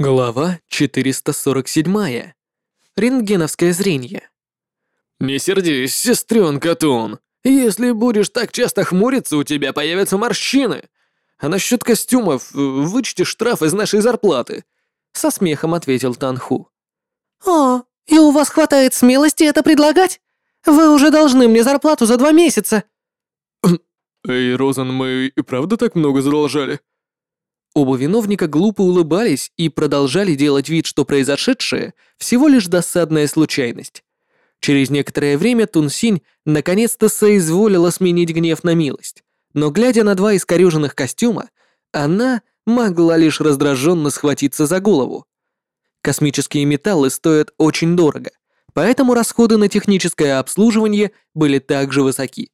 Глава 447. Рентгеновское зрение. «Не сердись, сестренка Тун. Если будешь так часто хмуриться, у тебя появятся морщины. А насчет костюмов, э, вычти штраф из нашей зарплаты», — со смехом ответил Танху. «О, и у вас хватает смелости это предлагать? Вы уже должны мне зарплату за два месяца». «Эй, Розан, мы и правда так много задолжали?» Оба виновника глупо улыбались и продолжали делать вид, что произошедшее всего лишь досадная случайность. Через некоторое время Тунсинь наконец-то соизволила сменить гнев на милость, но глядя на два искорёженных костюма, она могла лишь раздраженно схватиться за голову. Космические металлы стоят очень дорого, поэтому расходы на техническое обслуживание были также высоки.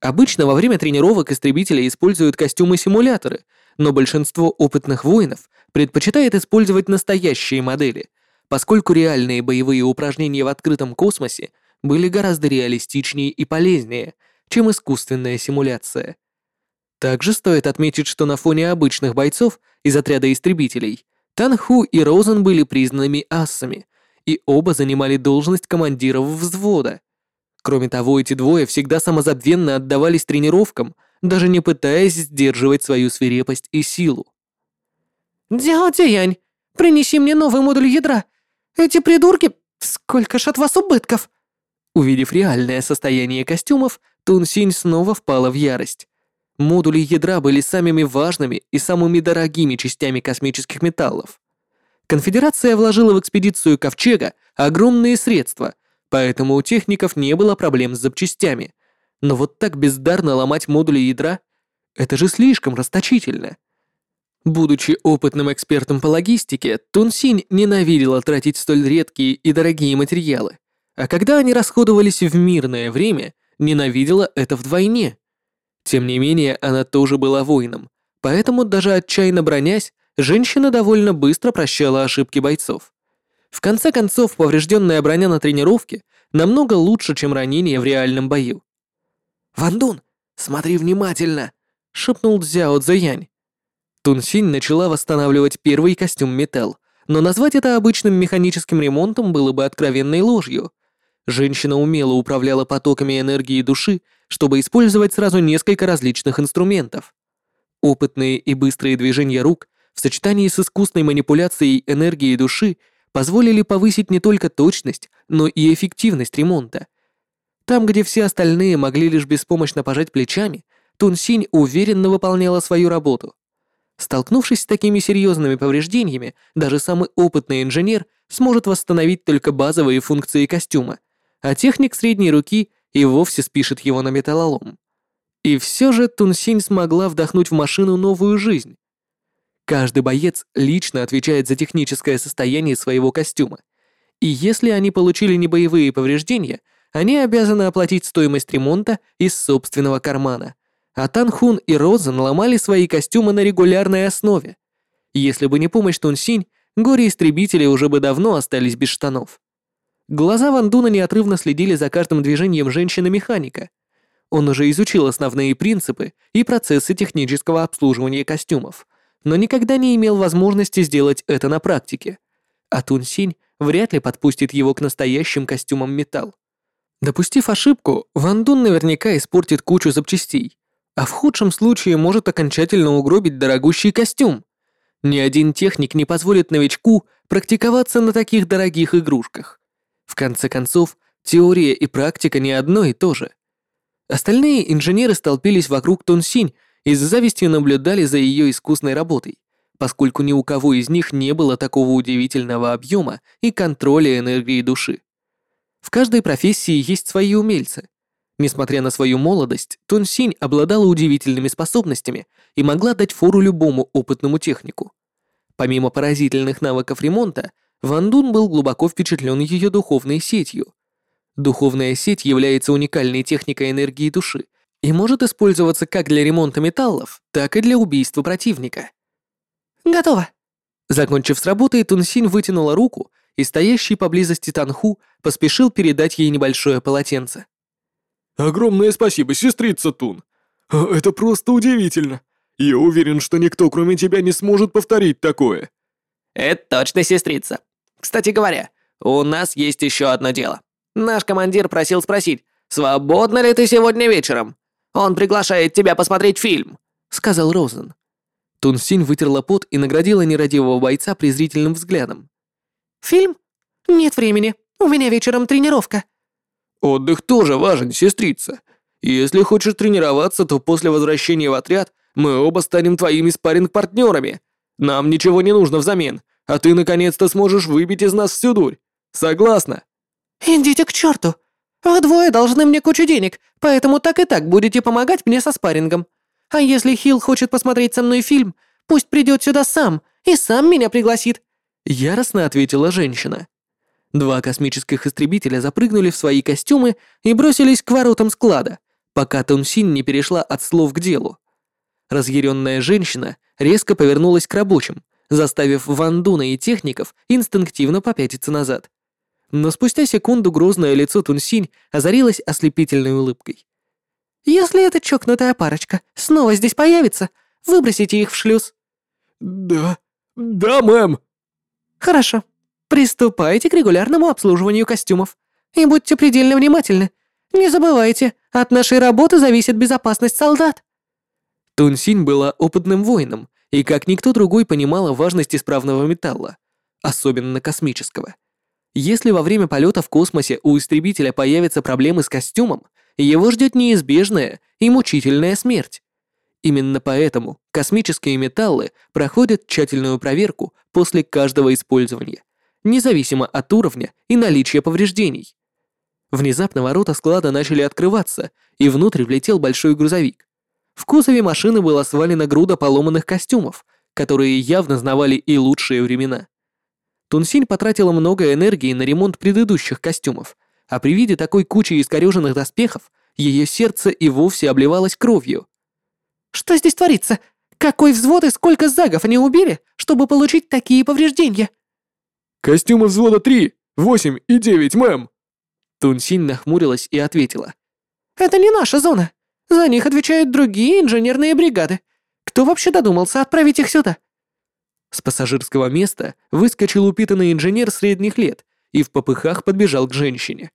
Обычно во время тренировок истребители используют костюмы-симуляторы — но большинство опытных воинов предпочитает использовать настоящие модели, поскольку реальные боевые упражнения в открытом космосе были гораздо реалистичнее и полезнее, чем искусственная симуляция. Также стоит отметить, что на фоне обычных бойцов из отряда истребителей Танху и Розен были признанными ассами, и оба занимали должность командиров взвода. Кроме того, эти двое всегда самозабвенно отдавались тренировкам – даже не пытаясь сдерживать свою свирепость и силу. «Дяо Янь, принеси мне новый модуль ядра. Эти придурки... Сколько ж от вас убытков!» Увидев реальное состояние костюмов, Тун Синь снова впала в ярость. Модули ядра были самыми важными и самыми дорогими частями космических металлов. Конфедерация вложила в экспедицию Ковчега огромные средства, поэтому у техников не было проблем с запчастями, но вот так бездарно ломать модули ядра — это же слишком расточительно. Будучи опытным экспертом по логистике, Тунсинь ненавидела тратить столь редкие и дорогие материалы, а когда они расходовались в мирное время, ненавидела это вдвойне. Тем не менее, она тоже была воином, поэтому даже отчаянно бронясь, женщина довольно быстро прощала ошибки бойцов. В конце концов, поврежденная броня на тренировке намного лучше, чем ранение в реальном бою. «Ван смотри внимательно!» — шепнул Цзяо Цзэянь. Тунсинь начала восстанавливать первый костюм металл, но назвать это обычным механическим ремонтом было бы откровенной ложью. Женщина умело управляла потоками энергии души, чтобы использовать сразу несколько различных инструментов. Опытные и быстрые движения рук в сочетании с искусной манипуляцией энергии души позволили повысить не только точность, но и эффективность ремонта — там, где все остальные могли лишь беспомощно пожать плечами, Тунсинь уверенно выполняла свою работу. Столкнувшись с такими серьезными повреждениями, даже самый опытный инженер сможет восстановить только базовые функции костюма, а техник средней руки и вовсе спишет его на металлолом. И все же Тунсинь смогла вдохнуть в машину новую жизнь. Каждый боец лично отвечает за техническое состояние своего костюма. И если они получили небоевые повреждения, они обязаны оплатить стоимость ремонта из собственного кармана. А Танхун и Розен ломали свои костюмы на регулярной основе. Если бы не помощь Тунсинь, горе-истребители уже бы давно остались без штанов. Глаза Ван Дуна неотрывно следили за каждым движением женщины-механика. Он уже изучил основные принципы и процессы технического обслуживания костюмов, но никогда не имел возможности сделать это на практике. А Тунсинь вряд ли подпустит его к настоящим костюмам металл. Допустив ошибку, Ван Дун наверняка испортит кучу запчастей, а в худшем случае может окончательно угробить дорогущий костюм. Ни один техник не позволит новичку практиковаться на таких дорогих игрушках. В конце концов, теория и практика не одно и то же. Остальные инженеры столпились вокруг Тунсинь и с завистью наблюдали за ее искусной работой, поскольку ни у кого из них не было такого удивительного объема и контроля энергии души. В каждой профессии есть свои умельцы. Несмотря на свою молодость, Тун Синь обладала удивительными способностями и могла дать фору любому опытному технику. Помимо поразительных навыков ремонта, Ван Дун был глубоко впечатлен ее духовной сетью. Духовная сеть является уникальной техникой энергии души и может использоваться как для ремонта металлов, так и для убийства противника. «Готово!» Закончив с работой, Тунсинь вытянула руку и стоящий поблизости Танху поспешил передать ей небольшое полотенце. «Огромное спасибо, сестрица Тун! А, это просто удивительно! Я уверен, что никто, кроме тебя, не сможет повторить такое!» Это точно сестрица. Кстати говоря, у нас есть еще одно дело. Наш командир просил спросить, свободна ли ты сегодня вечером? Он приглашает тебя посмотреть фильм», — сказал Розен. Тунсинь вытерла пот и наградила нерадивого бойца презрительным взглядом. «Фильм? Нет времени. У меня вечером тренировка». «Отдых тоже важен, сестрица. Если хочешь тренироваться, то после возвращения в отряд мы оба станем твоими спарринг-партнерами. Нам ничего не нужно взамен, а ты наконец-то сможешь выбить из нас всю дурь. Согласна?» «Идите к черту. Вы двое должны мне кучу денег, поэтому так и так будете помогать мне со спаррингом. А если Хилл хочет посмотреть со мной фильм, пусть придет сюда сам и сам меня пригласит». Яростно ответила женщина. Два космических истребителя запрыгнули в свои костюмы и бросились к воротам склада, пока Тунсин не перешла от слов к делу. Разъяренная женщина резко повернулась к рабочим, заставив Вандуна и техников инстинктивно попятиться назад. Но спустя секунду грозное лицо Тунсинь озарилось ослепительной улыбкой. «Если эта чокнутая парочка снова здесь появится, выбросите их в шлюз». «Да, да, мэм». «Хорошо. Приступайте к регулярному обслуживанию костюмов. И будьте предельно внимательны. Не забывайте, от нашей работы зависит безопасность солдат». Тунсинь была опытным воином и как никто другой понимала важность исправного металла, особенно космического. Если во время полета в космосе у истребителя появятся проблемы с костюмом, его ждет неизбежная и мучительная смерть. Именно поэтому космические металлы проходят тщательную проверку после каждого использования, независимо от уровня и наличия повреждений. Внезапно ворота склада начали открываться, и внутрь влетел большой грузовик. В кузове машины была свалена груда поломанных костюмов, которые явно знавали и лучшие времена. Тунсинь потратила много энергии на ремонт предыдущих костюмов, а при виде такой кучи искореженных доспехов ее сердце и вовсе обливалось кровью. «Что здесь творится? Какой взвод и сколько загов они убили, чтобы получить такие повреждения?» «Костюмы взвода 3, 8 и 9, мэм!» Тунсинь нахмурилась и ответила. «Это не наша зона. За них отвечают другие инженерные бригады. Кто вообще додумался отправить их сюда?» С пассажирского места выскочил упитанный инженер средних лет и в попыхах подбежал к женщине.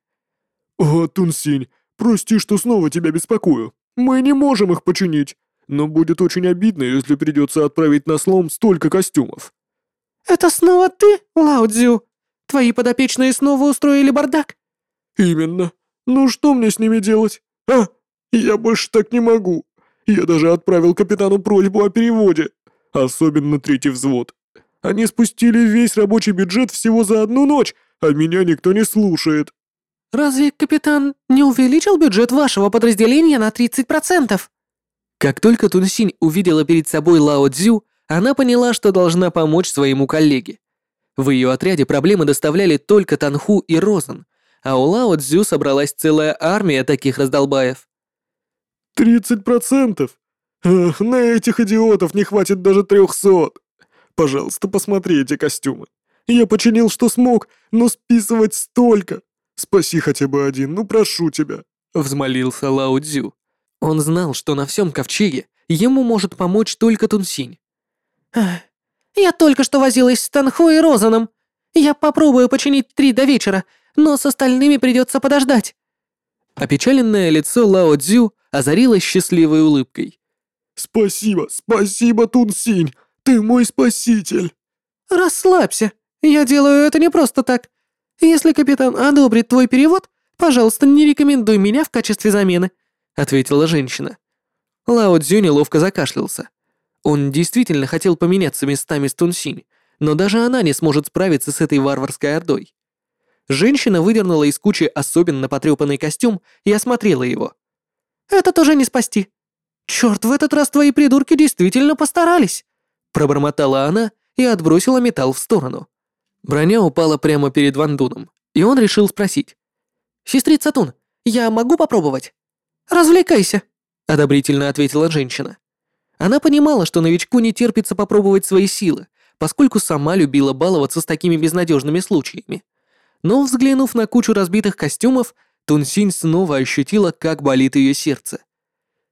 «О, Тунсинь, прости, что снова тебя беспокою. Мы не можем их починить, но будет очень обидно, если придется отправить на слом столько костюмов». «Это снова ты, Лао Цзю? Твои подопечные снова устроили бардак?» «Именно. Ну что мне с ними делать? А, я больше так не могу. Я даже отправил капитану просьбу о переводе. Особенно третий взвод. Они спустили весь рабочий бюджет всего за одну ночь, а меня никто не слушает». «Разве капитан не увеличил бюджет вашего подразделения на 30%? Как только Тунсинь увидела перед собой Лао Цзю, она поняла, что должна помочь своему коллеге. В ее отряде проблемы доставляли только Танху и Розен, а у Лао Цзю собралась целая армия таких раздолбаев. «Тридцать процентов? Эх, на этих идиотов не хватит даже трехсот. Пожалуйста, посмотри эти костюмы. Я починил, что смог, но списывать столько. Спаси хотя бы один, ну прошу тебя», — взмолился Лао Цзю. Он знал, что на всем ковчеге ему может помочь только Тунсинь. «Я только что возилась с Танхо и Розаном. Я попробую починить три до вечера, но с остальными придется подождать». Опечаленное лицо Лао Цзю озарилось счастливой улыбкой. «Спасибо, спасибо, Тунсинь, ты мой спаситель!» «Расслабься, я делаю это не просто так. Если капитан одобрит твой перевод, пожалуйста, не рекомендуй меня в качестве замены», ответила женщина. Лао Цзю неловко закашлялся. Он действительно хотел поменяться местами с Тунсинь, но даже она не сможет справиться с этой варварской ордой. Женщина выдернула из кучи особенно потрепанный костюм и осмотрела его. «Это тоже не спасти. Черт, в этот раз твои придурки действительно постарались!» Пробормотала она и отбросила металл в сторону. Броня упала прямо перед Вандуном, и он решил спросить. «Сестрица Тун, я могу попробовать?» «Развлекайся», — одобрительно ответила женщина. Она понимала, что новичку не терпится попробовать свои силы, поскольку сама любила баловаться с такими безнадежными случаями. Но взглянув на кучу разбитых костюмов, Тунсинь снова ощутила, как болит ее сердце.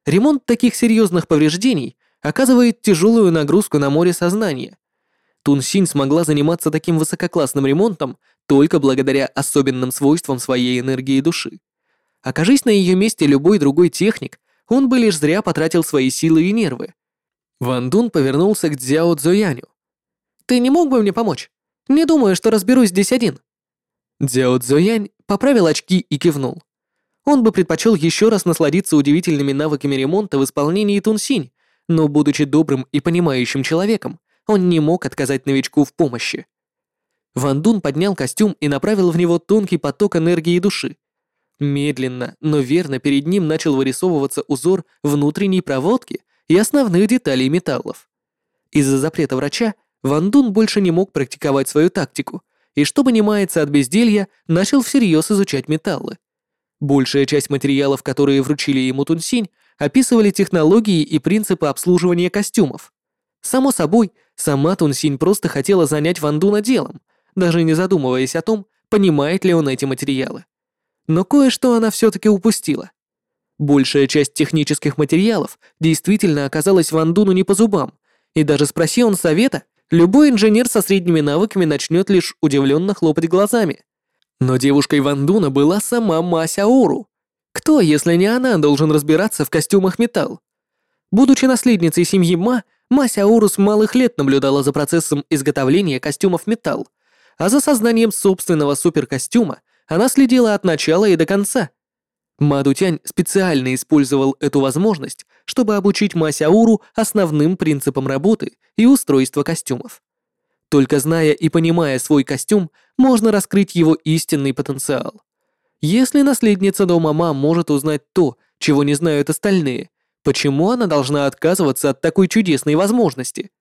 Ремонт таких серьезных повреждений оказывает тяжелую нагрузку на море сознания. Тунсинь смогла заниматься таким высококлассным ремонтом только благодаря особенным свойствам своей энергии души. Окажись на ее месте любой другой техник, он бы лишь зря потратил свои силы и нервы. Ван Дун повернулся к Цзяо Цзояню. «Ты не мог бы мне помочь? Не думаю, что разберусь здесь один». Цзяо Цзоянь поправил очки и кивнул. Он бы предпочел еще раз насладиться удивительными навыками ремонта в исполнении Тунсинь, но, будучи добрым и понимающим человеком, он не мог отказать новичку в помощи. Ван Дун поднял костюм и направил в него тонкий поток энергии души. Медленно, но верно перед ним начал вырисовываться узор внутренней проводки и основных деталей металлов. Из-за запрета врача Ван Дун больше не мог практиковать свою тактику, и чтобы не маяться от безделья, начал всерьез изучать металлы. Большая часть материалов, которые вручили ему Тунсинь, описывали технологии и принципы обслуживания костюмов. Само собой, сама Тунсинь просто хотела занять Ван Дуна делом, даже не задумываясь о том, понимает ли он эти материалы. Но кое-что она все-таки упустила. Большая часть технических материалов действительно оказалась Ван Дуну не по зубам, и даже спроси он совета, любой инженер со средними навыками начнет лишь удивленно хлопать глазами. Но девушкой Ван Дуна была сама Мася Ору. Кто, если не она, должен разбираться в костюмах металл? Будучи наследницей семьи Ма, Мася Ауру с малых лет наблюдала за процессом изготовления костюмов металл, а за созданием собственного суперкостюма она следила от начала и до конца. Мадутянь специально использовал эту возможность, чтобы обучить Масяуру основным принципам работы и устройства костюмов. Только зная и понимая свой костюм, можно раскрыть его истинный потенциал. Если наследница дома Ма может узнать то, чего не знают остальные, почему она должна отказываться от такой чудесной возможности?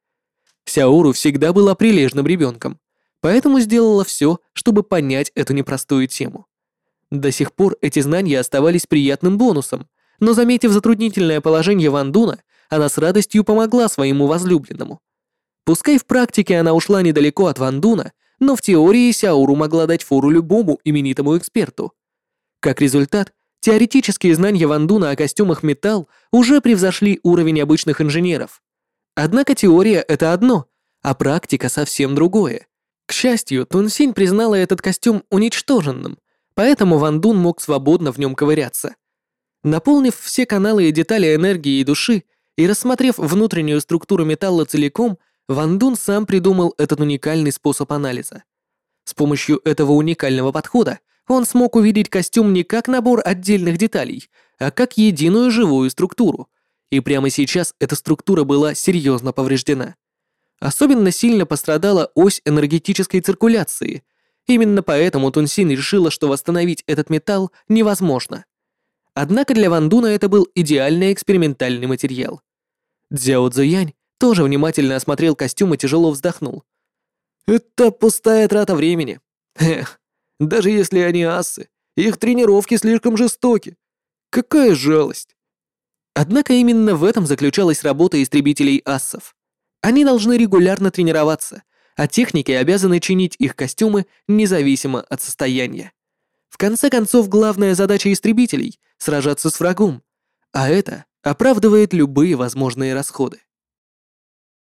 Сяуру всегда была прилежным ребенком, поэтому сделала все, чтобы понять эту непростую тему. До сих пор эти знания оставались приятным бонусом, но заметив затруднительное положение Ван Дуна, она с радостью помогла своему возлюбленному. Пускай в практике она ушла недалеко от Ван Дуна, но в теории Сяуру могла дать фору любому именитому эксперту. Как результат, теоретические знания Ван Дуна о костюмах металл уже превзошли уровень обычных инженеров. Однако теория — это одно, а практика совсем другое. К счастью, Тунсинь признала этот костюм уничтоженным, поэтому Ван Дун мог свободно в нем ковыряться. Наполнив все каналы и детали энергии и души и рассмотрев внутреннюю структуру металла целиком, Ван Дун сам придумал этот уникальный способ анализа. С помощью этого уникального подхода он смог увидеть костюм не как набор отдельных деталей, а как единую живую структуру, и прямо сейчас эта структура была серьезно повреждена. Особенно сильно пострадала ось энергетической циркуляции. Именно поэтому Тунсин решила, что восстановить этот металл невозможно. Однако для Ван Дуна это был идеальный экспериментальный материал. Цзяо Цзуянь тоже внимательно осмотрел костюм и тяжело вздохнул. «Это пустая трата времени. Эх, даже если они асы, их тренировки слишком жестоки. Какая жалость!» Однако именно в этом заключалась работа истребителей ассов. Они должны регулярно тренироваться, а техники обязаны чинить их костюмы независимо от состояния. В конце концов, главная задача истребителей — сражаться с врагом, а это оправдывает любые возможные расходы.